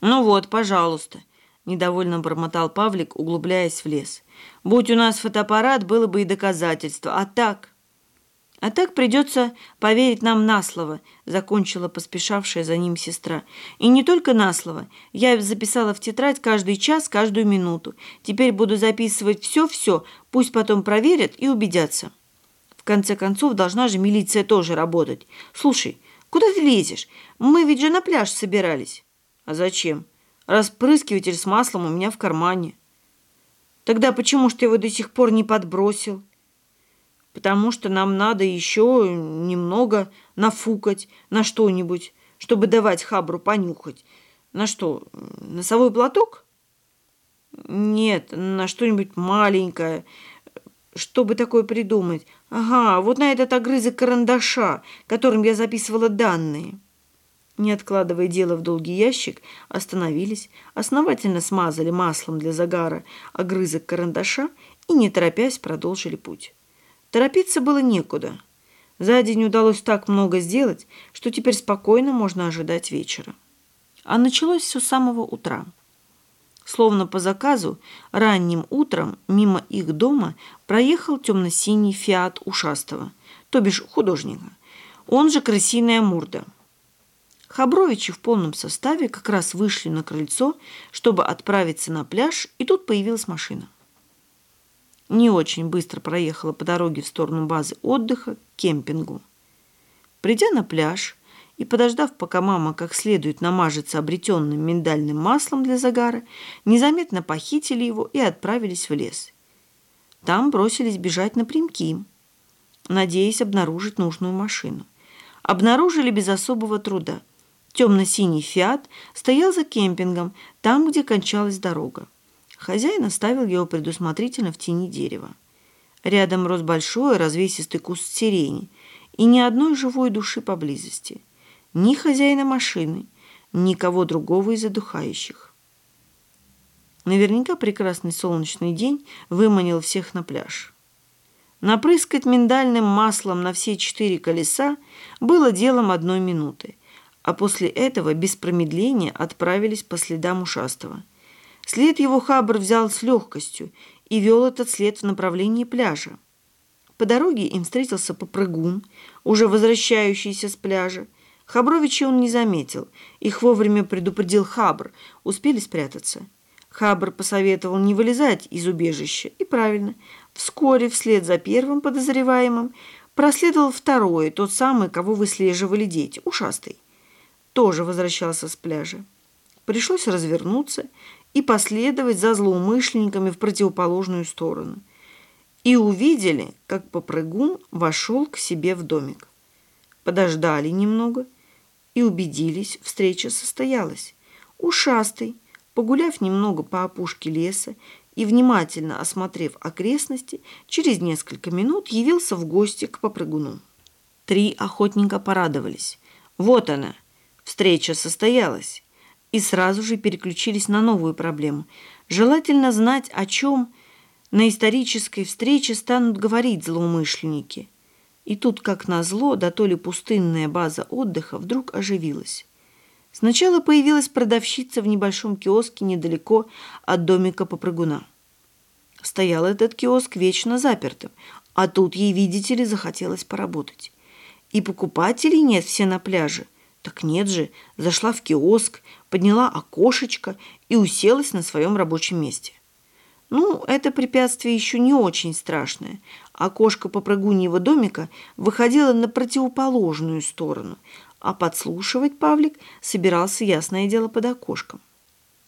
«Ну вот, пожалуйста», – недовольно бормотал Павлик, углубляясь в лес. «Будь у нас фотоаппарат, было бы и доказательство. А так...» «А так придется поверить нам на слово», – закончила поспешавшая за ним сестра. «И не только на слово. Я записала в тетрадь каждый час, каждую минуту. Теперь буду записывать все-все, пусть потом проверят и убедятся». В конце концов, должна же милиция тоже работать. Слушай, куда ты лезешь? Мы ведь же на пляж собирались. А зачем? Распрыскиватель с маслом у меня в кармане. Тогда почему ж ты его до сих пор не подбросил? Потому что нам надо еще немного нафукать на что-нибудь, чтобы давать хабру понюхать. На что, носовой платок? Нет, на что-нибудь маленькое. Чтобы такое придумать? Ага, вот на этот огрызок карандаша, которым я записывала данные. Не откладывая дело в долгий ящик, остановились, основательно смазали маслом для загара огрызок карандаша и, не торопясь, продолжили путь. Торопиться было некуда. За день удалось так много сделать, что теперь спокойно можно ожидать вечера. А началось все с самого утра. Словно по заказу, ранним утром мимо их дома проехал темно-синий фиат ушастого, то бишь художника. Он же крысиная мурда. Хабровичи в полном составе как раз вышли на крыльцо, чтобы отправиться на пляж, и тут появилась машина. Не очень быстро проехала по дороге в сторону базы отдыха к кемпингу. Придя на пляж, и, подождав, пока мама как следует намажется обретенным миндальным маслом для загара, незаметно похитили его и отправились в лес. Там бросились бежать напрямки, надеясь обнаружить нужную машину. Обнаружили без особого труда. Темно-синий «Фиат» стоял за кемпингом, там, где кончалась дорога. Хозяин оставил его предусмотрительно в тени дерева. Рядом рос большой развесистый куст сирени и ни одной живой души поблизости – ни хозяина машины, никого другого из задухающих. Наверняка прекрасный солнечный день выманил всех на пляж. Напрыскать миндальным маслом на все четыре колеса было делом одной минуты, а после этого без промедления отправились по следам ушастого. След его Хабр взял с легкостью и вел этот след в направлении пляжа. По дороге им встретился попрыгун, уже возвращающийся с пляжа, Хабровича он не заметил. Их вовремя предупредил Хабр. Успели спрятаться. Хабр посоветовал не вылезать из убежища. И правильно. Вскоре, вслед за первым подозреваемым, проследовал второй, тот самый, кого выслеживали дети, ушастый. Тоже возвращался с пляжа. Пришлось развернуться и последовать за злоумышленниками в противоположную сторону. И увидели, как попрыгун вошел к себе в домик. Подождали немного – и убедились, встреча состоялась. Ушастый, погуляв немного по опушке леса и внимательно осмотрев окрестности, через несколько минут явился в гости к попрыгуну. Три охотника порадовались. Вот она, встреча состоялась. И сразу же переключились на новую проблему. Желательно знать, о чем на исторической встрече станут говорить злоумышленники – и тут, как назло, да то ли пустынная база отдыха вдруг оживилась. Сначала появилась продавщица в небольшом киоске недалеко от домика попрыгуна. Стоял этот киоск вечно запертым, а тут ей, видите ли, захотелось поработать. И покупателей нет все на пляже. Так нет же, зашла в киоск, подняла окошечко и уселась на своем рабочем месте. Ну, это препятствие еще не очень страшное. Окошко попрыгуньего домика выходило на противоположную сторону, а подслушивать Павлик собирался, ясное дело, под окошком.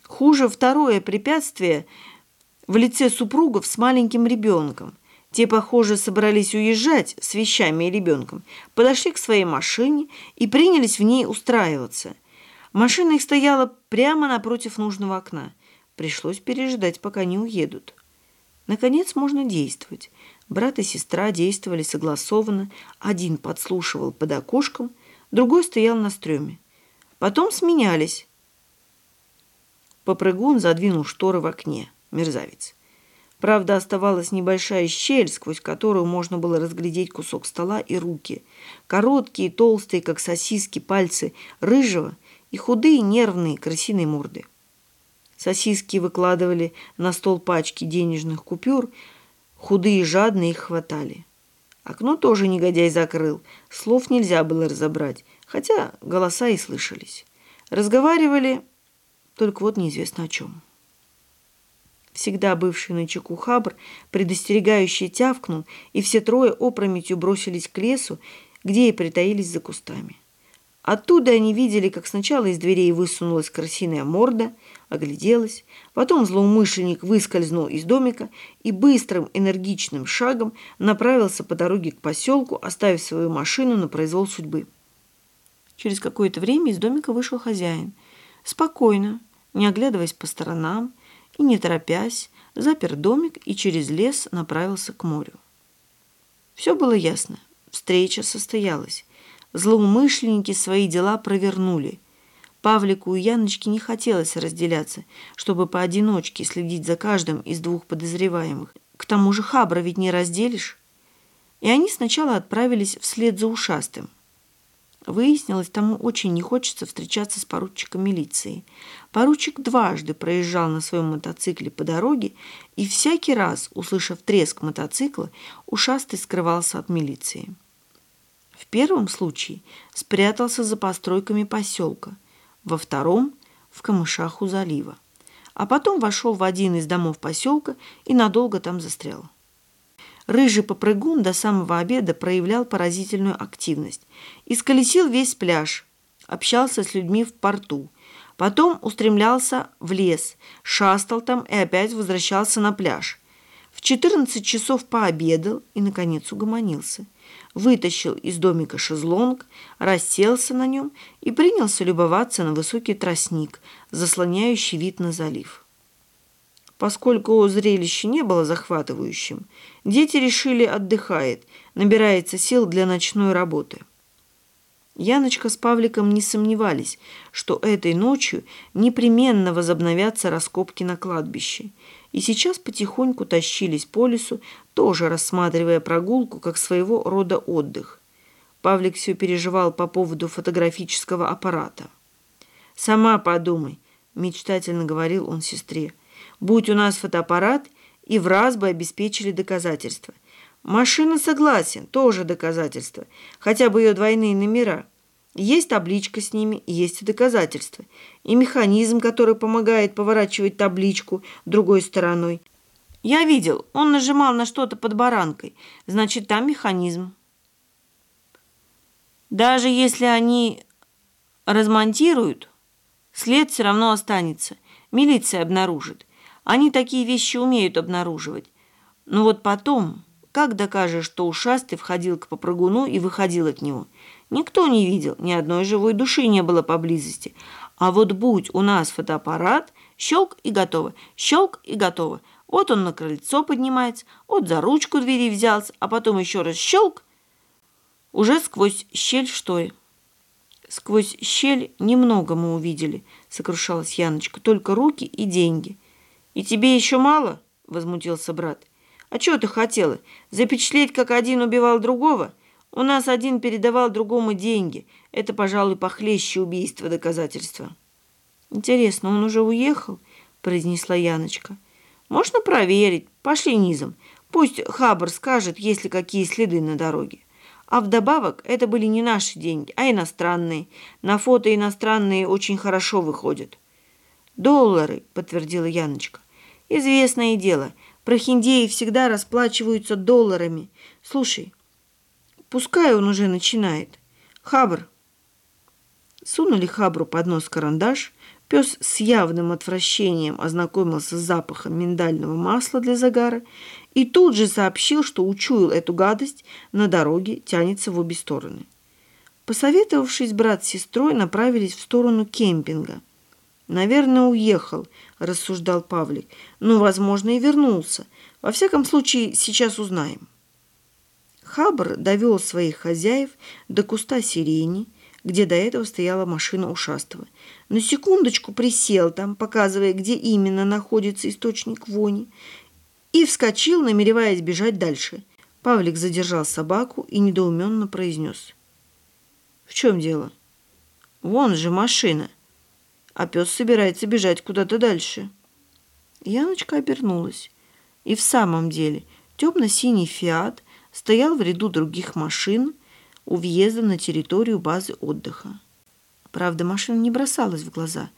Хуже второе препятствие в лице супругов с маленьким ребенком. Те, похоже, собрались уезжать с вещами и ребенком, подошли к своей машине и принялись в ней устраиваться. Машина их стояла прямо напротив нужного окна – Пришлось переждать, пока не уедут. Наконец можно действовать. Брат и сестра действовали согласованно. Один подслушивал под окошком, другой стоял на стреме. Потом сменялись. Попрыгун задвинул шторы в окне. Мерзавец. Правда, оставалась небольшая щель, сквозь которую можно было разглядеть кусок стола и руки. Короткие, толстые, как сосиски, пальцы рыжего и худые нервные крысиные морды. Сосиски выкладывали на стол пачки денежных купюр, худые жадные их хватали. Окно тоже негодяй закрыл, слов нельзя было разобрать, хотя голоса и слышались. Разговаривали, только вот неизвестно о чем. Всегда бывший на чеку Хабр, предостерегающий тявкнул, и все трое опрометью бросились к лесу, где и притаились за кустами. Оттуда они видели, как сначала из дверей высунулась крысиная морда, огляделась, потом злоумышленник выскользнул из домика и быстрым энергичным шагом направился по дороге к поселку, оставив свою машину на произвол судьбы. Через какое-то время из домика вышел хозяин. Спокойно, не оглядываясь по сторонам и не торопясь, запер домик и через лес направился к морю. Все было ясно. Встреча состоялась. Злоумышленники свои дела провернули. Павлику и Яночке не хотелось разделяться, чтобы поодиночке следить за каждым из двух подозреваемых. К тому же Хабра ведь не разделишь. И они сначала отправились вслед за ушастым. Выяснилось, тому очень не хочется встречаться с поручиком милиции. Поручик дважды проезжал на своем мотоцикле по дороге, и всякий раз, услышав треск мотоцикла, ушастый скрывался от милиции. В первом случае спрятался за постройками поселка, во втором – в камышах у залива, а потом вошел в один из домов поселка и надолго там застрял. Рыжий попрыгун до самого обеда проявлял поразительную активность. Исколесил весь пляж, общался с людьми в порту, потом устремлялся в лес, шастал там и опять возвращался на пляж. В 14 часов пообедал и, наконец, угомонился вытащил из домика шезлонг, расселся на нем и принялся любоваться на высокий тростник, заслоняющий вид на залив. Поскольку зрелище не было захватывающим, дети решили отдыхает, набирается сил для ночной работы. Яночка с Павликом не сомневались, что этой ночью непременно возобновятся раскопки на кладбище – и сейчас потихоньку тащились по лесу, тоже рассматривая прогулку как своего рода отдых. Павлик все переживал по поводу фотографического аппарата. «Сама подумай», – мечтательно говорил он сестре, – «будь у нас фотоаппарат, и в раз бы обеспечили доказательства. Машина согласен, тоже доказательство, хотя бы ее двойные номера». Есть табличка с ними, есть и доказательства. И механизм, который помогает поворачивать табличку другой стороной. Я видел, он нажимал на что-то под баранкой. Значит, там механизм. Даже если они размонтируют, след все равно останется. Милиция обнаружит. Они такие вещи умеют обнаруживать. Но вот потом, как докажешь, что ушастый входил к попрыгуну и выходил от него – Никто не видел, ни одной живой души не было поблизости. А вот будь у нас фотоаппарат, щелк и готово, щелк и готово. Вот он на крыльцо поднимается, вот за ручку двери взялся, а потом еще раз щелк, уже сквозь щель в шторе. Сквозь щель немного мы увидели, сокрушалась Яночка, только руки и деньги. И тебе еще мало? Возмутился брат. А что ты хотела? Запечатлеть, как один убивал другого? У нас один передавал другому деньги. Это, пожалуй, похлеще убийства доказательства. Интересно, он уже уехал? произнесла Яночка. Можно проверить. Пошли низом. Пусть Хабр скажет, есть ли какие следы на дороге. А вдобавок, это были не наши деньги, а иностранные. На фото иностранные очень хорошо выходят. «Доллары», — подтвердила Яночка. «Известное дело. Прохиндеи всегда расплачиваются долларами. Слушай, Пускай он уже начинает. Хабр. Сунули Хабру под нос карандаш. Пес с явным отвращением ознакомился с запахом миндального масла для загара и тут же сообщил, что учуял эту гадость на дороге, тянется в обе стороны. Посоветовавшись, брат с сестрой направились в сторону кемпинга. «Наверное, уехал», – рассуждал Павлик. «Ну, возможно, и вернулся. Во всяком случае, сейчас узнаем». Хабр довел своих хозяев до куста сирени, где до этого стояла машина ушастого. На секундочку присел там, показывая, где именно находится источник вони, и вскочил, намереваясь бежать дальше. Павлик задержал собаку и недоуменно произнес. «В чем дело?» «Вон же машина. А пес собирается бежать куда-то дальше. Яночка обернулась. И в самом деле темно-синий «Фиат» стоял в ряду других машин у въезда на территорию базы отдыха. Правда, машина не бросалась в глаза,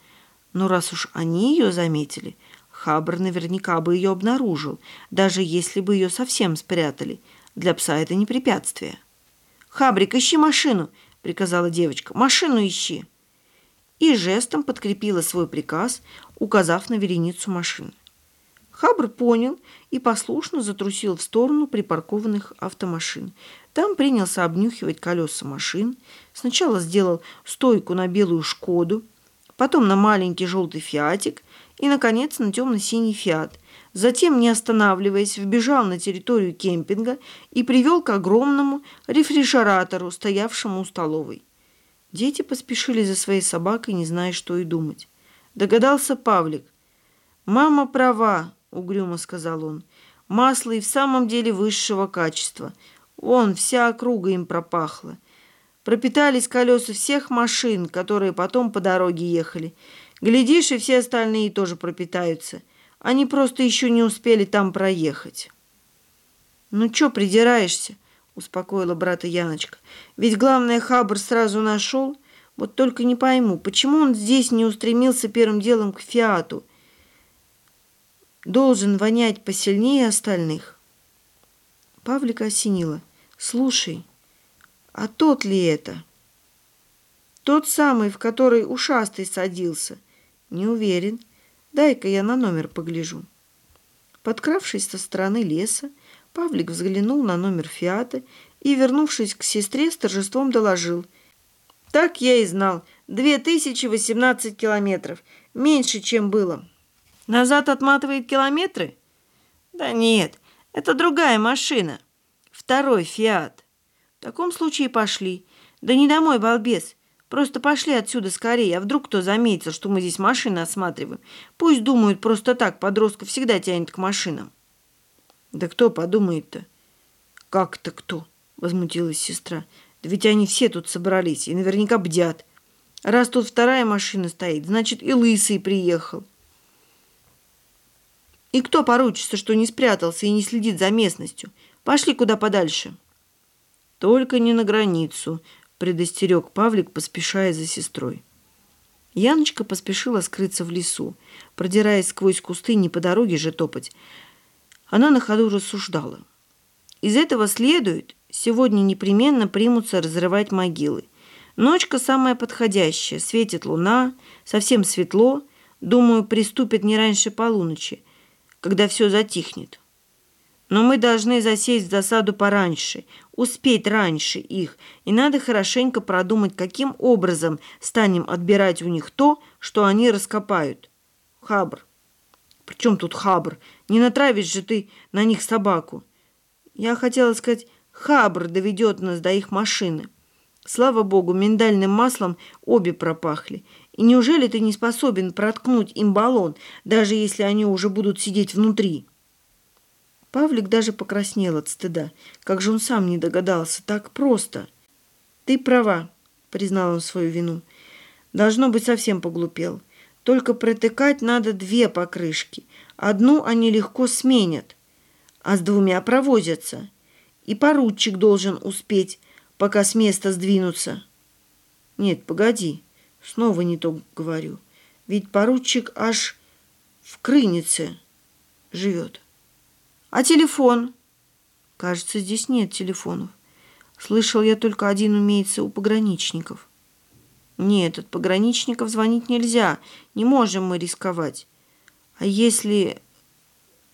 но раз уж они ее заметили, Хабр наверняка бы ее обнаружил, даже если бы ее совсем спрятали. Для пса это не препятствие. «Хабрик, ищи машину!» — приказала девочка. «Машину ищи!» И жестом подкрепила свой приказ, указав на вереницу машин. Хабр понял и послушно затрусил в сторону припаркованных автомашин. Там принялся обнюхивать колеса машин. Сначала сделал стойку на белую «Шкоду», потом на маленький желтый «Фиатик» и, наконец, на темно-синий «Фиат». Затем, не останавливаясь, вбежал на территорию кемпинга и привел к огромному рефрижератору, стоявшему у столовой. Дети поспешили за своей собакой, не зная, что и думать. Догадался Павлик. «Мама права», — угрюмо сказал он. «Масло и в самом деле высшего качества. Вон, вся округа им пропахла. Пропитались колеса всех машин, которые потом по дороге ехали. Глядишь, и все остальные тоже пропитаются». Они просто еще не успели там проехать. «Ну чё придираешься?» — успокоила брата Яночка. «Ведь главное, Хабр сразу нашел. Вот только не пойму, почему он здесь не устремился первым делом к Фиату? Должен вонять посильнее остальных». Павлика осенила. «Слушай, а тот ли это?» «Тот самый, в который ушастый садился?» «Не уверен». Дай-ка я на номер погляжу. Подкравшись со стороны леса, Павлик взглянул на номер «Фиата» и, вернувшись к сестре, с торжеством доложил. «Так я и знал. 2018 километров. Меньше, чем было». «Назад отматывает километры?» «Да нет, это другая машина. Второй «Фиат». В таком случае пошли. Да не домой, балбес. Просто пошли отсюда скорее, а вдруг кто заметил, что мы здесь машины осматриваем. Пусть думают просто так, подростка всегда тянет к машинам. Да кто подумает-то? Как это кто? Возмутилась сестра. Да ведь они все тут собрались и наверняка бдят. Раз тут вторая машина стоит, значит и лысый приехал. И кто поручится, что не спрятался и не следит за местностью? Пошли куда подальше. Только не на границу, предостерег Павлик, поспешая за сестрой. Яночка поспешила скрыться в лесу, продираясь сквозь кусты, не по дороге же топать. Она на ходу рассуждала. Из этого следует, сегодня непременно примутся разрывать могилы. Ночка самая подходящая, светит луна, совсем светло, думаю, приступит не раньше полуночи, когда все затихнет. Но мы должны засесть в засаду пораньше, успеть раньше их, и надо хорошенько продумать, каким образом станем отбирать у них то, что они раскопают. Хабр. При чем тут хабр? Не натравишь же ты на них собаку. Я хотела сказать, хабр доведет нас до их машины. Слава богу, миндальным маслом обе пропахли. И неужели ты не способен проткнуть им баллон, даже если они уже будут сидеть внутри?» Павлик даже покраснел от стыда. Как же он сам не догадался, так просто. «Ты права», — признал он свою вину. «Должно быть, совсем поглупел. Только протыкать надо две покрышки. Одну они легко сменят, а с двумя провозятся. И поручик должен успеть, пока с места сдвинутся». «Нет, погоди, снова не то говорю. Ведь поручик аж в Крынице живет». А телефон? Кажется, здесь нет телефонов. Слышал я только один умеется у пограничников. Нет, от пограничников звонить нельзя. Не можем мы рисковать. А если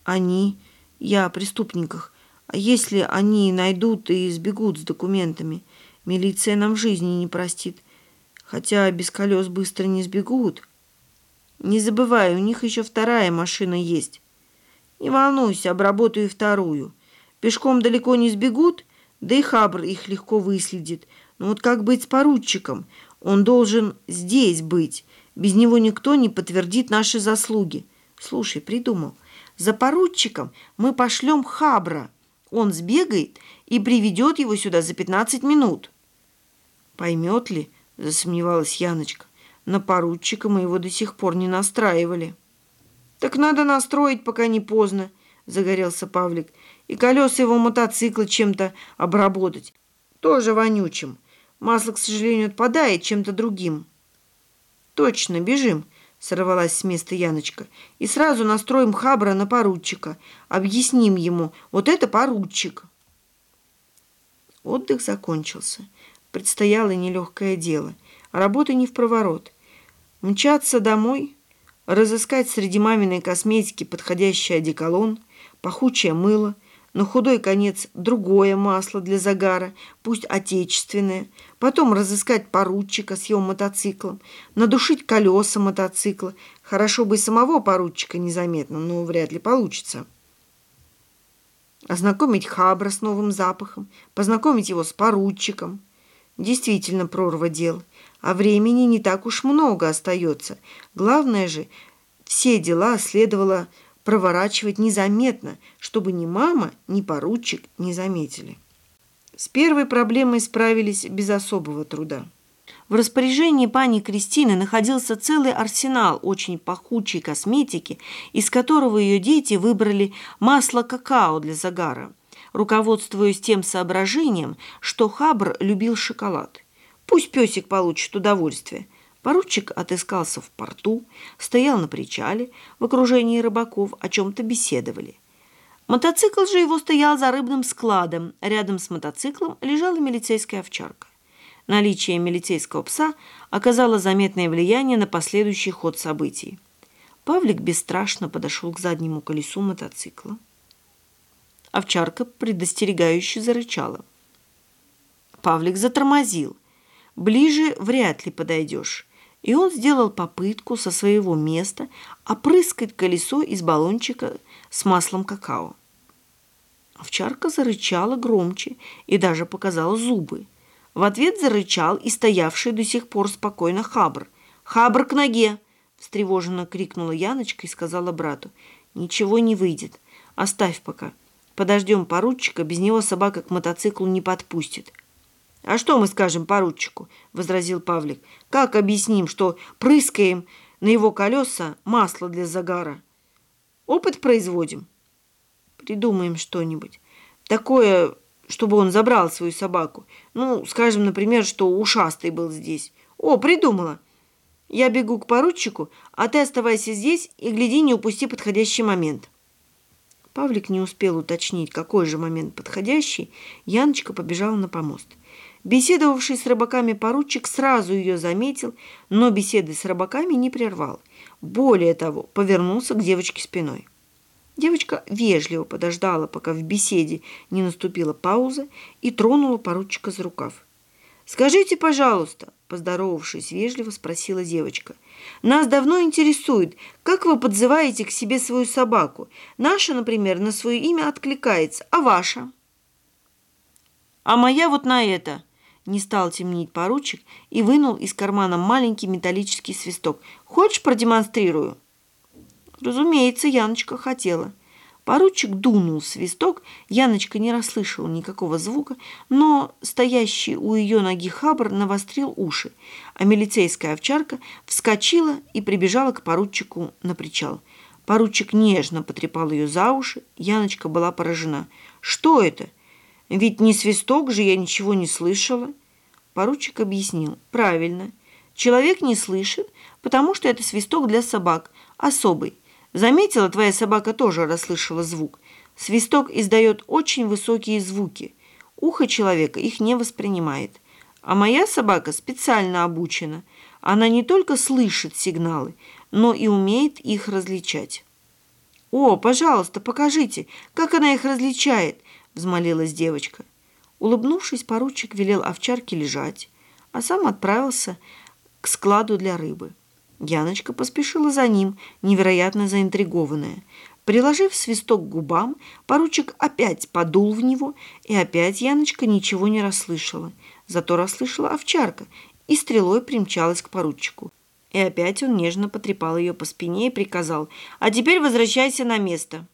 они, я о преступниках, а если они найдут и сбегут с документами, милиция нам жизни не простит. Хотя без колес быстро не сбегут. Не забывай, у них еще вторая машина есть. Не волнуйся, обработаю вторую. Пешком далеко не сбегут, да и Хабр их легко выследит. Но вот как быть с поручиком? Он должен здесь быть. Без него никто не подтвердит наши заслуги. Слушай, придумал. За поручиком мы пошлем Хабра. Он сбегает и приведет его сюда за 15 минут. Поймет ли, засомневалась Яночка. На поручика мы его до сих пор не настраивали». «Так надо настроить, пока не поздно», — загорелся Павлик. «И колеса его мотоцикла чем-то обработать. Тоже вонючим. Масло, к сожалению, отпадает чем-то другим». «Точно, бежим», — сорвалась с места Яночка. «И сразу настроим Хабра на поручика. Объясним ему, вот это поручик». Отдых закончился. Предстояло нелегкое дело. Работа не в проворот. Мчаться домой — разыскать среди маминой косметики подходящий одеколон, пахучее мыло, на худой конец другое масло для загара, пусть отечественное, потом разыскать поручика с его мотоциклом, надушить колеса мотоцикла, хорошо бы и самого поручика незаметно, но вряд ли получится. Ознакомить Хабра с новым запахом, познакомить его с поручиком. Действительно прорва дел а времени не так уж много остается. Главное же, все дела следовало проворачивать незаметно, чтобы ни мама, ни поручик не заметили. С первой проблемой справились без особого труда. В распоряжении пани Кристины находился целый арсенал очень пахучей косметики, из которого ее дети выбрали масло какао для загара, руководствуясь тем соображением, что Хабр любил шоколад. Пусть песик получит удовольствие. Поручик отыскался в порту, стоял на причале в окружении рыбаков, о чем-то беседовали. Мотоцикл же его стоял за рыбным складом. Рядом с мотоциклом лежала милицейская овчарка. Наличие милицейского пса оказало заметное влияние на последующий ход событий. Павлик бесстрашно подошел к заднему колесу мотоцикла. Овчарка предостерегающе зарычала. Павлик затормозил. Ближе вряд ли подойдешь. И он сделал попытку со своего места опрыскать колесо из баллончика с маслом какао. Овчарка зарычала громче и даже показала зубы. В ответ зарычал и стоявший до сих пор спокойно Хабр. «Хабр к ноге!» – встревоженно крикнула Яночка и сказала брату. «Ничего не выйдет. Оставь пока. Подождем поручика, без него собака к мотоциклу не подпустит». «А что мы скажем поручику?» – возразил Павлик. «Как объясним, что прыскаем на его колеса масло для загара? Опыт производим?» «Придумаем что-нибудь. Такое, чтобы он забрал свою собаку. Ну, скажем, например, что ушастый был здесь. О, придумала! Я бегу к поручику, а ты оставайся здесь и гляди, не упусти подходящий момент». Павлик не успел уточнить, какой же момент подходящий. Яночка побежала на помост. Беседовавший с рыбаками поручик сразу ее заметил, но беседы с рыбаками не прервал. Более того, повернулся к девочке спиной. Девочка вежливо подождала, пока в беседе не наступила пауза, и тронула поручика за рукав. «Скажите, пожалуйста», – поздоровавшись вежливо, спросила девочка, «нас давно интересует, как вы подзываете к себе свою собаку? Наша, например, на свое имя откликается, а ваша?» «А моя вот на это», не стал темнить поручик и вынул из кармана маленький металлический свисток. «Хочешь, продемонстрирую?» Разумеется, Яночка хотела. Поручик дунул свисток, Яночка не расслышала никакого звука, но стоящий у ее ноги хабр навострил уши, а милицейская овчарка вскочила и прибежала к поручику на причал. Поручик нежно потрепал ее за уши, Яночка была поражена. «Что это?» Ведь не свисток же я ничего не слышала. Поручик объяснил. Правильно. Человек не слышит, потому что это свисток для собак. Особый. Заметила, твоя собака тоже расслышала звук. Свисток издает очень высокие звуки. Ухо человека их не воспринимает. А моя собака специально обучена. Она не только слышит сигналы, но и умеет их различать. «О, пожалуйста, покажите, как она их различает!» – взмолилась девочка. Улыбнувшись, поручик велел овчарке лежать, а сам отправился к складу для рыбы. Яночка поспешила за ним, невероятно заинтригованная. Приложив свисток к губам, поручик опять подул в него, и опять Яночка ничего не расслышала. Зато расслышала овчарка и стрелой примчалась к поручику. И опять он нежно потрепал ее по спине и приказал «А теперь возвращайся на место».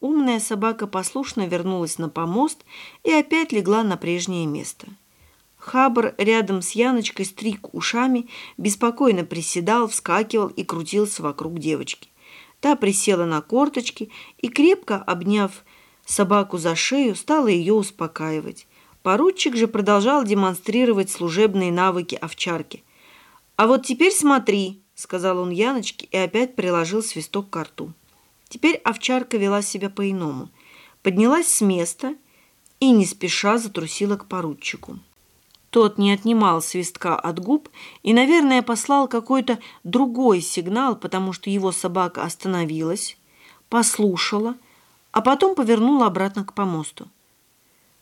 Умная собака послушно вернулась на помост и опять легла на прежнее место. Хабр рядом с Яночкой стриг ушами, беспокойно приседал, вскакивал и крутился вокруг девочки. Та присела на корточки и, крепко обняв собаку за шею, стала ее успокаивать. Поручик же продолжал демонстрировать служебные навыки овчарки. «А вот теперь смотри», — сказал он Яночке и опять приложил свисток к рту. Теперь овчарка вела себя по-иному. Поднялась с места и не спеша затрусила к поручику. Тот не отнимал свистка от губ и, наверное, послал какой-то другой сигнал, потому что его собака остановилась, послушала, а потом повернула обратно к помосту.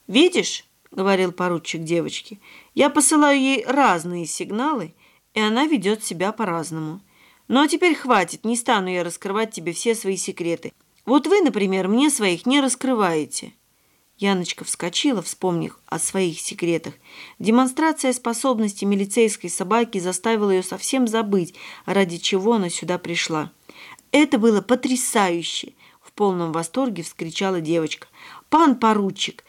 «Видишь?» — говорил поручик девочке. «Я посылаю ей разные сигналы, и она ведет себя по-разному. Ну а теперь хватит, не стану я раскрывать тебе все свои секреты. Вот вы, например, мне своих не раскрываете». Яночка вскочила, вспомнив о своих секретах. Демонстрация способности милицейской собаки заставила ее совсем забыть, ради чего она сюда пришла. «Это было потрясающе!» — в полном восторге вскричала девочка. «Пан поручик,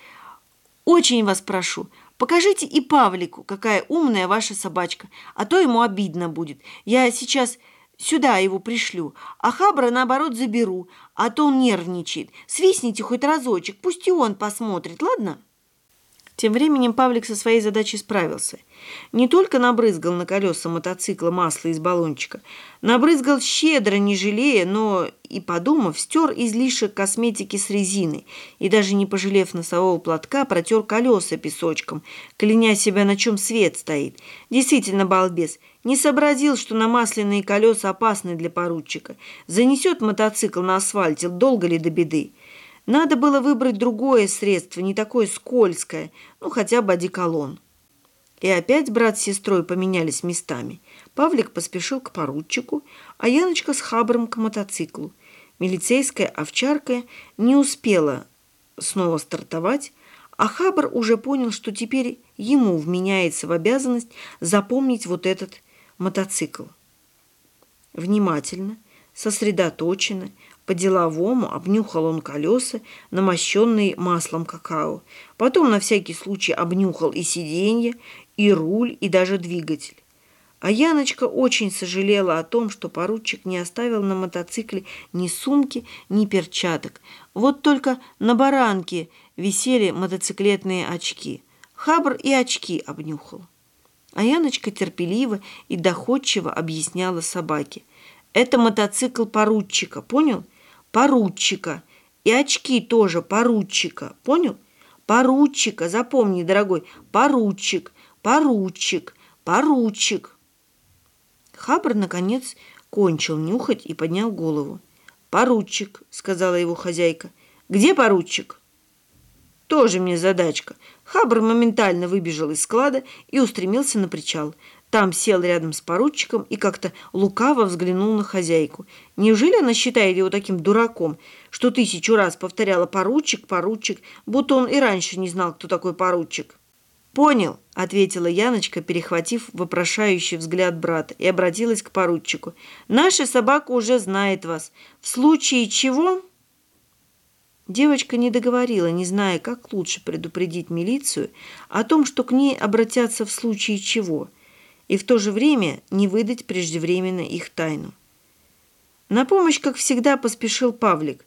очень вас прошу, покажите и Павлику, какая умная ваша собачка, а то ему обидно будет. Я сейчас Сюда его пришлю, а Хабра, наоборот, заберу, а то он нервничает. Свистните хоть разочек, пусть и он посмотрит, ладно?» Тем временем Павлик со своей задачей справился. Не только набрызгал на колеса мотоцикла масло из баллончика, набрызгал щедро, не жалея, но и, подумав, стер излишек косметики с резины и, даже не пожалев носового платка, протер колеса песочком, кляня себя, на чем свет стоит. Действительно, балбес, не сообразил, что намасленные колеса опасны для поручика. Занесет мотоцикл на асфальте, долго ли до беды. Надо было выбрать другое средство, не такое скользкое, ну хотя бы одеколон. И опять брат с сестрой поменялись местами. Павлик поспешил к поручику, а Яночка с Хабром к мотоциклу. Милицейская овчарка не успела снова стартовать, а Хабр уже понял, что теперь ему вменяется в обязанность запомнить вот этот мотоцикл. Внимательно, сосредоточенно, по-деловому обнюхал он колеса, намощенные маслом какао. Потом на всякий случай обнюхал и сиденье, и руль, и даже двигатель. А Яночка очень сожалела о том, что поручик не оставил на мотоцикле ни сумки, ни перчаток. Вот только на баранке висели мотоциклетные очки. Хабр и очки обнюхал. А Яночка терпеливо и доходчиво объясняла собаке. «Это мотоцикл поручика, понял?» Поручика. И очки тоже поручика. Понял? Поручика. Запомни, дорогой. Поручик, поручик, поручик. Хабр, наконец, кончил нюхать и поднял голову. «Поручик», — сказала его хозяйка. «Где поручик?» «Тоже мне задачка». Хабр моментально выбежал из склада и устремился на причал. Там сел рядом с поручиком и как-то лукаво взглянул на хозяйку. Неужели она считает его таким дураком, что тысячу раз повторяла «поручик, поручик», будто он и раньше не знал, кто такой поручик? «Понял», — ответила Яночка, перехватив вопрошающий взгляд брата, и обратилась к поручику. «Наша собака уже знает вас. В случае чего...» Девочка не договорила, не зная, как лучше предупредить милицию о том, что к ней обратятся в случае чего — и в то же время не выдать преждевременно их тайну. На помощь, как всегда, поспешил Павлик.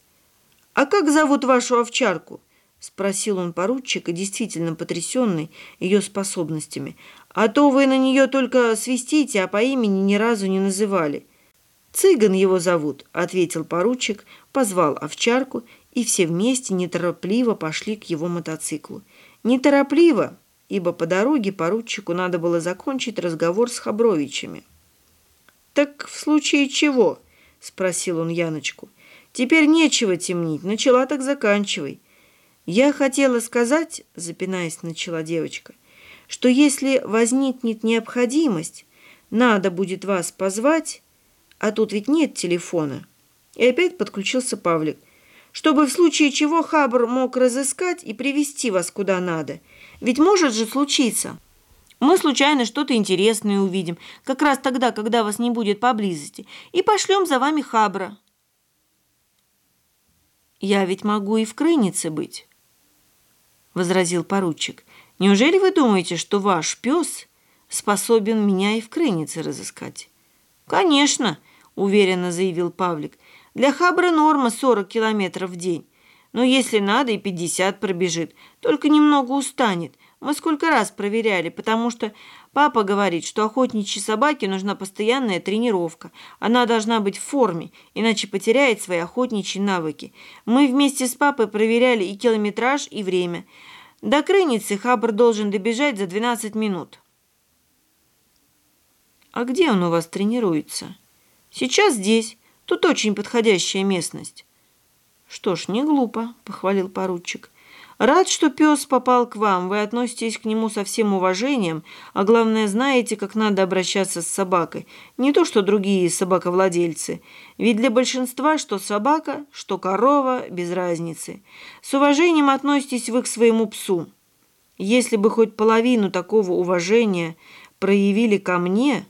«А как зовут вашу овчарку?» – спросил он поручика, действительно потрясенный ее способностями. «А то вы на нее только свистите, а по имени ни разу не называли». «Цыган его зовут», – ответил поручик, позвал овчарку, и все вместе неторопливо пошли к его мотоциклу. Неторопливо, ибо по дороге поручику надо было закончить разговор с Хабровичами. «Так в случае чего?» – спросил он Яночку. «Теперь нечего темнить, начала так заканчивай». «Я хотела сказать», – запинаясь, начала девочка, «что если возникнет необходимость, надо будет вас позвать, а тут ведь нет телефона». И опять подключился Павлик чтобы в случае чего Хабр мог разыскать и привести вас куда надо. Ведь может же случиться. Мы случайно что-то интересное увидим, как раз тогда, когда вас не будет поблизости, и пошлем за вами Хабра. Я ведь могу и в Крынице быть, возразил поручик. Неужели вы думаете, что ваш пес способен меня и в крынице разыскать? Конечно, уверенно заявил Павлик. Для Хабра норма 40 километров в день. Но если надо, и 50 пробежит. Только немного устанет. Мы сколько раз проверяли, потому что папа говорит, что охотничьей собаке нужна постоянная тренировка. Она должна быть в форме, иначе потеряет свои охотничьи навыки. Мы вместе с папой проверяли и километраж, и время. До Крыницы Хабр должен добежать за 12 минут. «А где он у вас тренируется?» «Сейчас здесь. Тут очень подходящая местность». «Что ж, не глупо», — похвалил поручик. «Рад, что пес попал к вам. Вы относитесь к нему со всем уважением, а главное, знаете, как надо обращаться с собакой. Не то, что другие собаковладельцы. Ведь для большинства что собака, что корова, без разницы. С уважением относитесь вы к своему псу. Если бы хоть половину такого уважения проявили ко мне...»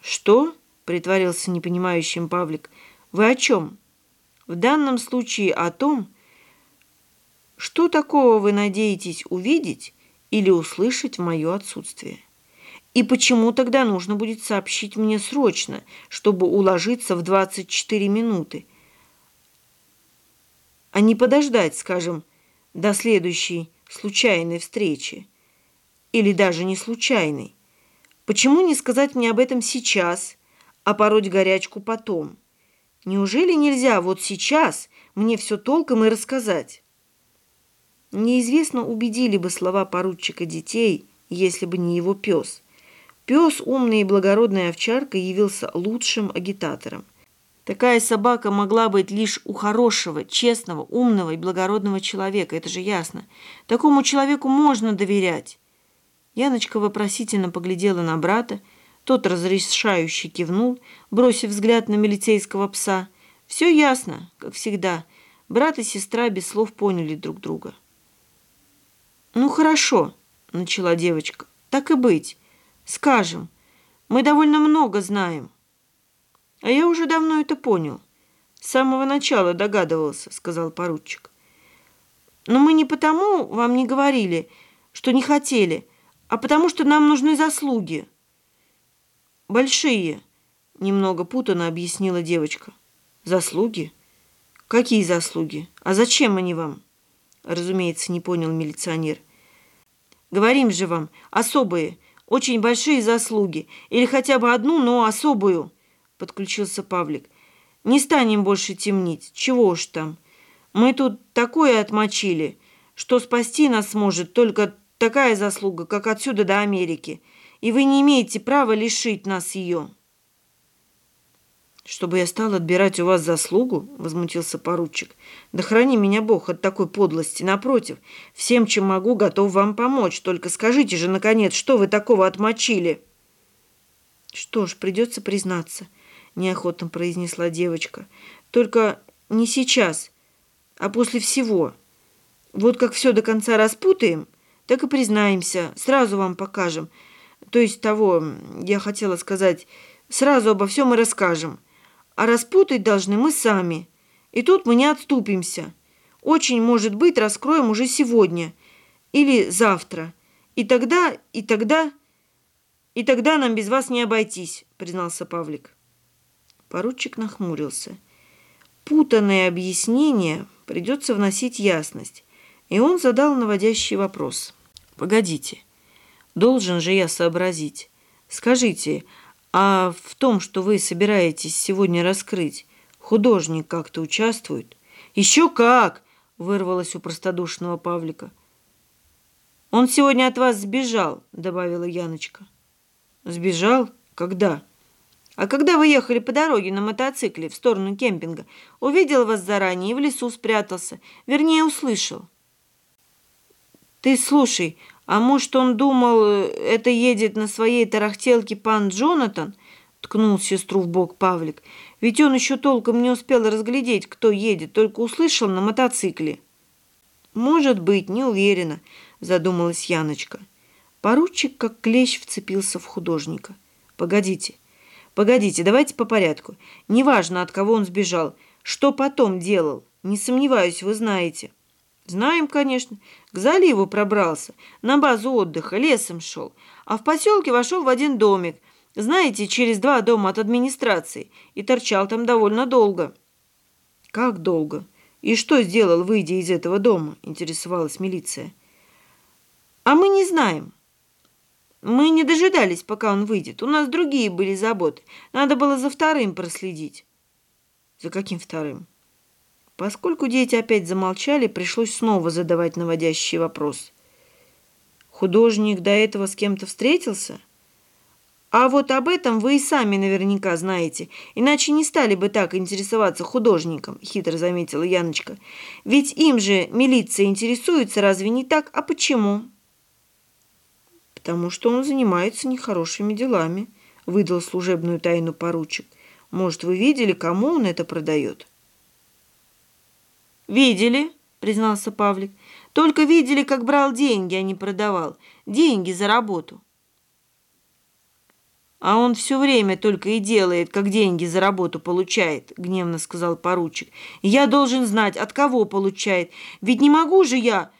«Что?» — притворился непонимающим Павлик. «Вы о чем?» В данном случае о том, что такого вы надеетесь увидеть или услышать в мое отсутствие. И почему тогда нужно будет сообщить мне срочно, чтобы уложиться в 24 минуты, а не подождать, скажем, до следующей случайной встречи или даже не случайной? Почему не сказать мне об этом сейчас, а пороть горячку потом? Неужели нельзя вот сейчас мне все толком и рассказать? Неизвестно, убедили бы слова поручика детей, если бы не его пес. Пес, умный и благородная овчарка, явился лучшим агитатором. Такая собака могла быть лишь у хорошего, честного, умного и благородного человека, это же ясно. Такому человеку можно доверять. Яночка вопросительно поглядела на брата, тот разрешающе кивнул, бросив взгляд на милицейского пса. Все ясно, как всегда. Брат и сестра без слов поняли друг друга. «Ну хорошо», — начала девочка, — «так и быть. Скажем, мы довольно много знаем». «А я уже давно это понял. С самого начала догадывался», — сказал поручик. «Но мы не потому вам не говорили, что не хотели, а потому что нам нужны заслуги». «Большие», — немного путанно объяснила девочка. «Заслуги? Какие заслуги? А зачем они вам?» Разумеется, не понял милиционер. «Говорим же вам, особые, очень большие заслуги. Или хотя бы одну, но особую», — подключился Павлик. «Не станем больше темнить. Чего уж там. Мы тут такое отмочили, что спасти нас сможет только такая заслуга, как отсюда до Америки и вы не имеете права лишить нас ее». «Чтобы я стал отбирать у вас заслугу?» — возмутился поручик. «Да храни меня Бог от такой подлости. Напротив, всем, чем могу, готов вам помочь. Только скажите же, наконец, что вы такого отмочили?» «Что ж, придется признаться», — неохотно произнесла девочка. «Только не сейчас, а после всего. Вот как все до конца распутаем, так и признаемся, сразу вам покажем». То есть того, я хотела сказать, сразу обо всем и расскажем. А распутать должны мы сами. И тут мы не отступимся. Очень, может быть, раскроем уже сегодня или завтра. И тогда, и тогда, и тогда нам без вас не обойтись, признался Павлик. Поручик нахмурился. Путанное объяснение придется вносить ясность. И он задал наводящий вопрос. «Погодите». Должен же я сообразить. Скажите, а в том, что вы собираетесь сегодня раскрыть, художник как-то участвует? Еще как! Вырвалось у простодушного Павлика. Он сегодня от вас сбежал, добавила Яночка. Сбежал? Когда? А когда вы ехали по дороге на мотоцикле в сторону кемпинга, увидел вас заранее и в лесу спрятался. Вернее, услышал. Ты слушай, а может, он думал, это едет на своей тарахтелке пан Джонатан? Ткнул сестру в бок Павлик. Ведь он еще толком не успел разглядеть, кто едет, только услышал на мотоцикле. Может быть, не уверена, задумалась Яночка. Поручик, как клещ, вцепился в художника. Погодите, погодите, давайте по порядку. Неважно, от кого он сбежал, что потом делал. Не сомневаюсь, вы знаете. Знаем, конечно. К заливу пробрался, на базу отдыха, лесом шел. А в поселке вошел в один домик. Знаете, через два дома от администрации. И торчал там довольно долго. Как долго? И что сделал, выйдя из этого дома? Интересовалась милиция. А мы не знаем. Мы не дожидались, пока он выйдет. У нас другие были заботы. Надо было за вторым проследить. За каким вторым? Поскольку дети опять замолчали, пришлось снова задавать наводящий вопрос. Художник до этого с кем-то встретился? А вот об этом вы и сами наверняка знаете, иначе не стали бы так интересоваться художником, хитро заметила Яночка. Ведь им же милиция интересуется, разве не так? А почему? Потому что он занимается нехорошими делами, выдал служебную тайну поручик. Может, вы видели, кому он это продает? «Видели», — признался Павлик. «Только видели, как брал деньги, а не продавал. Деньги за работу». «А он все время только и делает, как деньги за работу получает», — гневно сказал поручик. «Я должен знать, от кого получает. Ведь не могу же я...»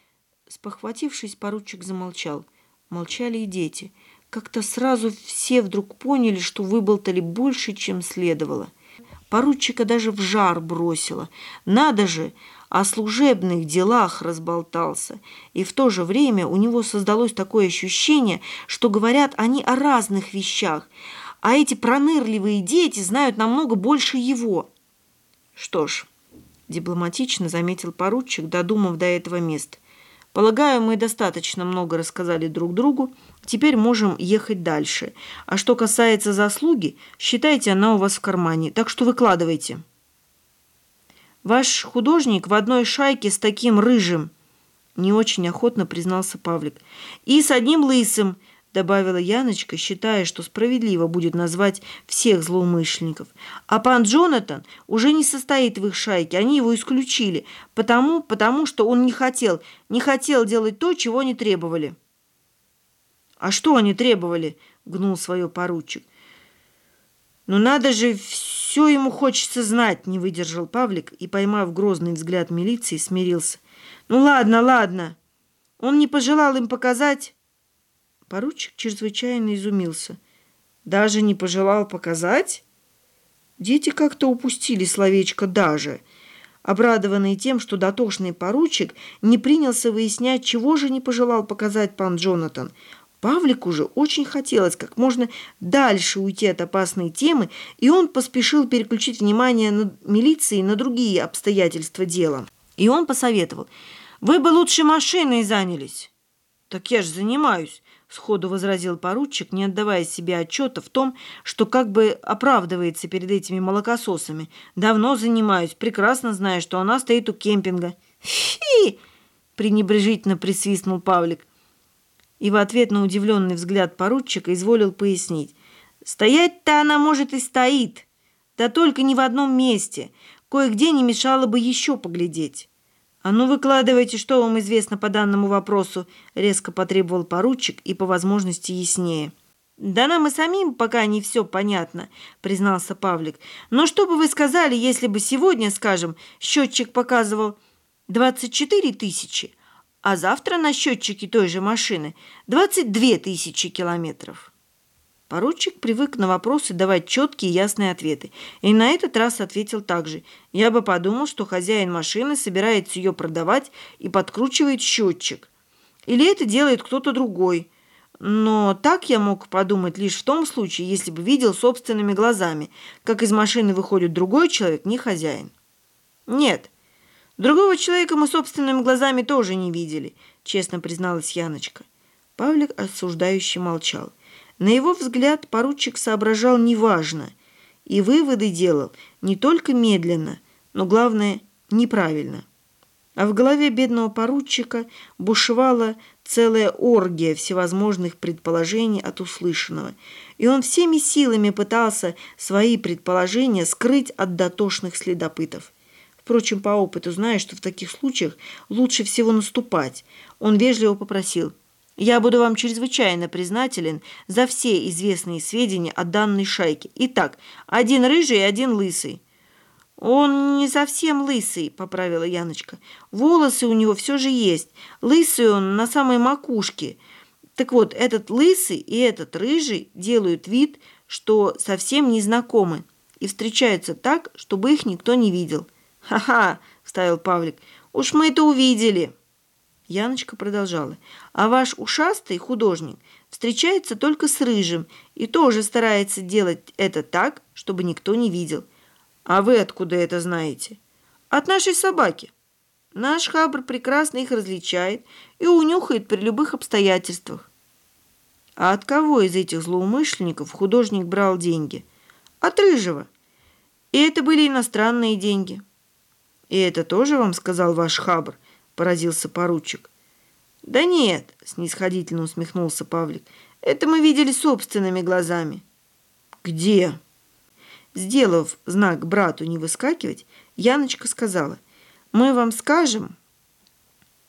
Спохватившись, поручик замолчал. Молчали и дети. Как-то сразу все вдруг поняли, что выболтали больше, чем следовало. Поручика даже в жар бросило. Надо же, о служебных делах разболтался, и в то же время у него создалось такое ощущение, что говорят они о разных вещах, а эти пронырливые дети знают намного больше его. Что ж, дипломатично заметил поручик, додумав до этого места. Полагаю, мы достаточно много рассказали друг другу, теперь можем ехать дальше. А что касается заслуги, считайте, она у вас в кармане, так что выкладывайте». Ваш художник в одной шайке с таким рыжим, не очень охотно признался Павлик. И с одним лысым, добавила Яночка, считая, что справедливо будет назвать всех злоумышленников. А пан Джонатан уже не состоит в их шайке, они его исключили, потому, потому что он не хотел, не хотел делать то, чего они требовали. «А что они требовали?» — гнул свое поручик. «Ну надо же все ему хочется знать», — не выдержал Павлик и, поймав грозный взгляд милиции, смирился. «Ну ладно, ладно. Он не пожелал им показать...» Поручик чрезвычайно изумился. «Даже не пожелал показать?» Дети как-то упустили словечко «даже», обрадованные тем, что дотошный поручик не принялся выяснять, чего же не пожелал показать пан Джонатан, Павлику же очень хотелось как можно дальше уйти от опасной темы, и он поспешил переключить внимание на милиции на другие обстоятельства дела. И он посоветовал, «Вы бы лучше машиной занялись». «Так я же занимаюсь», — сходу возразил поручик, не отдавая себе отчета в том, что как бы оправдывается перед этими молокососами. «Давно занимаюсь, прекрасно знаю, что она стоит у кемпинга». «Фи!» — пренебрежительно присвистнул Павлик и в ответ на удивленный взгляд поручика изволил пояснить. «Стоять-то она, может, и стоит, да только не в одном месте. Кое-где не мешало бы еще поглядеть». «А ну, выкладывайте, что вам известно по данному вопросу», — резко потребовал поручик и по возможности яснее. «Да нам и самим пока не все понятно», — признался Павлик. «Но что бы вы сказали, если бы сегодня, скажем, счетчик показывал 24 тысячи, а завтра на счетчике той же машины 22 тысячи километров. Поручик привык на вопросы давать четкие и ясные ответы, и на этот раз ответил так же. Я бы подумал, что хозяин машины собирается ее продавать и подкручивает счетчик. Или это делает кто-то другой. Но так я мог подумать лишь в том случае, если бы видел собственными глазами, как из машины выходит другой человек, не хозяин. Нет, Другого человека мы собственными глазами тоже не видели, честно призналась Яночка. Павлик осуждающе молчал. На его взгляд поручик соображал неважно и выводы делал не только медленно, но, главное, неправильно. А в голове бедного поручика бушевала целая оргия всевозможных предположений от услышанного, и он всеми силами пытался свои предположения скрыть от дотошных следопытов. Впрочем, по опыту знаю, что в таких случаях лучше всего наступать. Он вежливо попросил. «Я буду вам чрезвычайно признателен за все известные сведения о данной шайке. Итак, один рыжий и один лысый». «Он не совсем лысый», — поправила Яночка. «Волосы у него все же есть. Лысый он на самой макушке. Так вот, этот лысый и этот рыжий делают вид, что совсем не знакомы и встречаются так, чтобы их никто не видел». «Ха-ха!» — вставил Павлик. «Уж мы это увидели!» Яночка продолжала. «А ваш ушастый художник встречается только с рыжим и тоже старается делать это так, чтобы никто не видел. А вы откуда это знаете? От нашей собаки. Наш хабр прекрасно их различает и унюхает при любых обстоятельствах. А от кого из этих злоумышленников художник брал деньги? От рыжего. И это были иностранные деньги. И это тоже вам сказал ваш хабр, поразился поручик. Да нет, снисходительно усмехнулся Павлик. Это мы видели собственными глазами. Где? Сделав знак брату не выскакивать, Яночка сказала, «Мы вам скажем,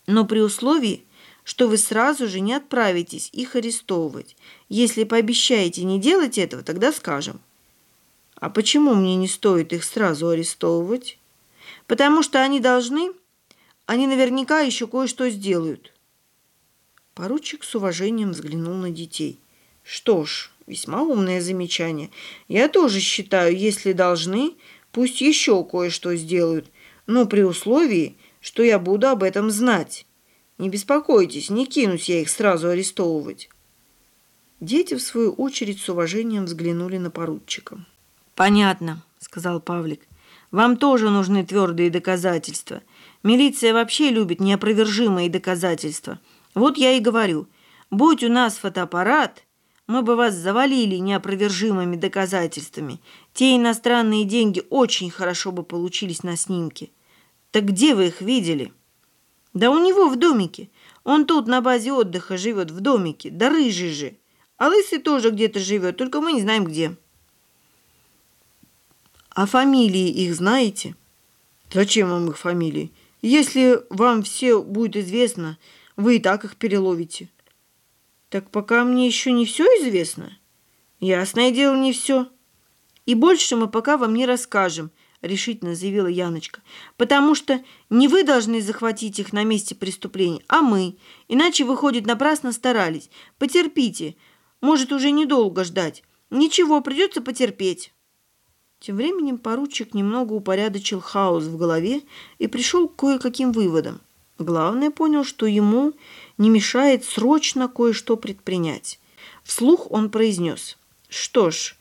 но при условии, что вы сразу же не отправитесь их арестовывать. Если пообещаете не делать этого, тогда скажем». «А почему мне не стоит их сразу арестовывать?» «Потому что они должны, они наверняка еще кое-что сделают». Поручик с уважением взглянул на детей. «Что ж, Весьма умное замечание. Я тоже считаю, если должны, пусть еще кое-что сделают, но при условии, что я буду об этом знать. Не беспокойтесь, не кинусь я их сразу арестовывать. Дети, в свою очередь, с уважением взглянули на поручика. «Понятно», — сказал Павлик. «Вам тоже нужны твердые доказательства. Милиция вообще любит неопровержимые доказательства. Вот я и говорю, будь у нас фотоаппарат, мы бы вас завалили неопровержимыми доказательствами. Те иностранные деньги очень хорошо бы получились на снимке. Так где вы их видели? Да у него в домике. Он тут на базе отдыха живет в домике. Да рыжий же. А лысый тоже где-то живет, только мы не знаем где. А фамилии их знаете? Зачем вам их фамилии? Если вам все будет известно, вы и так их переловите. Так пока мне еще не все известно. Ясное дело, не все. И больше мы пока вам не расскажем, решительно заявила Яночка. Потому что не вы должны захватить их на месте преступления, а мы. Иначе, выходит, напрасно старались. Потерпите. Может, уже недолго ждать. Ничего, придется потерпеть. Тем временем поручик немного упорядочил хаос в голове и пришел к кое-каким выводам. Главное, понял, что ему не мешает срочно кое-что предпринять. Вслух он произнес. «Что ж,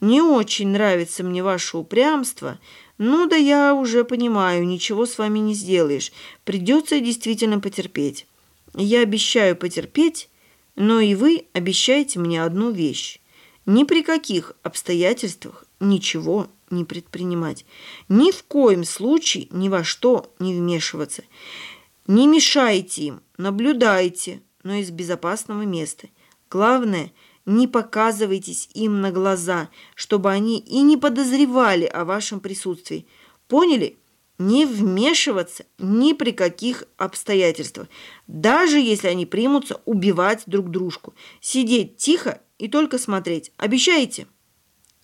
не очень нравится мне ваше упрямство. Ну да я уже понимаю, ничего с вами не сделаешь. Придется действительно потерпеть. Я обещаю потерпеть, но и вы обещаете мне одну вещь. Ни при каких обстоятельствах ничего не предпринимать. Ни в коем случае ни во что не вмешиваться. Не мешайте им, наблюдайте, но из безопасного места. Главное, не показывайтесь им на глаза, чтобы они и не подозревали о вашем присутствии. Поняли? Не вмешиваться ни при каких обстоятельствах, даже если они примутся убивать друг дружку. Сидеть тихо и только смотреть. Обещаете?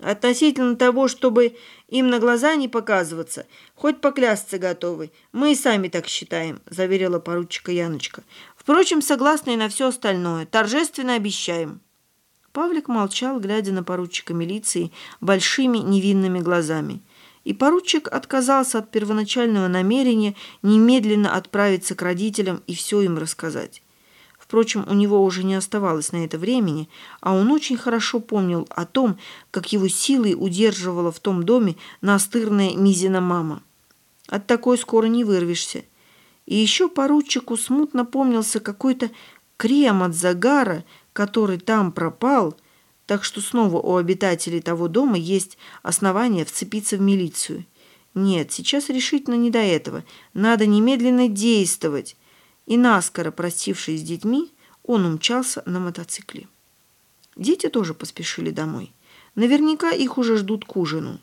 Относительно того, чтобы им на глаза не показываться, хоть поклясться готовы. Мы и сами так считаем, заверила поручика Яночка. Впрочем, согласны и на все остальное. Торжественно обещаем. Павлик молчал, глядя на поручика милиции большими невинными глазами. И поручик отказался от первоначального намерения немедленно отправиться к родителям и все им рассказать. Впрочем, у него уже не оставалось на это времени, а он очень хорошо помнил о том, как его силой удерживала в том доме настырная Мизина мама. От такой скоро не вырвешься. И еще поручику смутно помнился какой-то крем от загара, который там пропал, так что снова у обитателей того дома есть основания вцепиться в милицию. Нет, сейчас решительно не до этого. Надо немедленно действовать и, наскоро простившись с детьми, он умчался на мотоцикле. Дети тоже поспешили домой. Наверняка их уже ждут к ужину.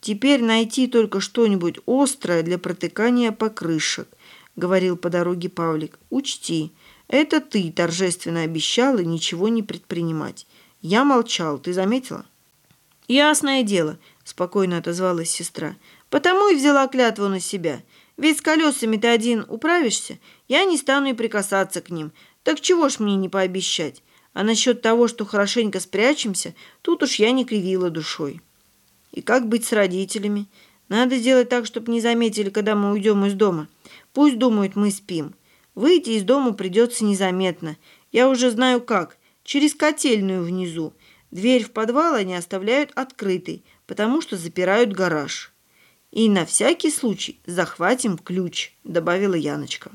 «Теперь найти только что-нибудь острое для протыкания покрышек», — говорил по дороге Павлик. «Учти, это ты торжественно обещала ничего не предпринимать. Я молчал, ты заметила?» «Ясное дело», – спокойно отозвалась сестра. «Потому и взяла клятву на себя. Ведь с колесами ты один управишься, я не стану и прикасаться к ним. Так чего ж мне не пообещать? А насчет того, что хорошенько спрячемся, тут уж я не кривила душой». «И как быть с родителями? Надо сделать так, чтобы не заметили, когда мы уйдем из дома. Пусть думают, мы спим. Выйти из дома придется незаметно. Я уже знаю как. Через котельную внизу. Дверь в подвал они оставляют открытой, потому что запирают гараж. И на всякий случай захватим ключ, добавила Яночка.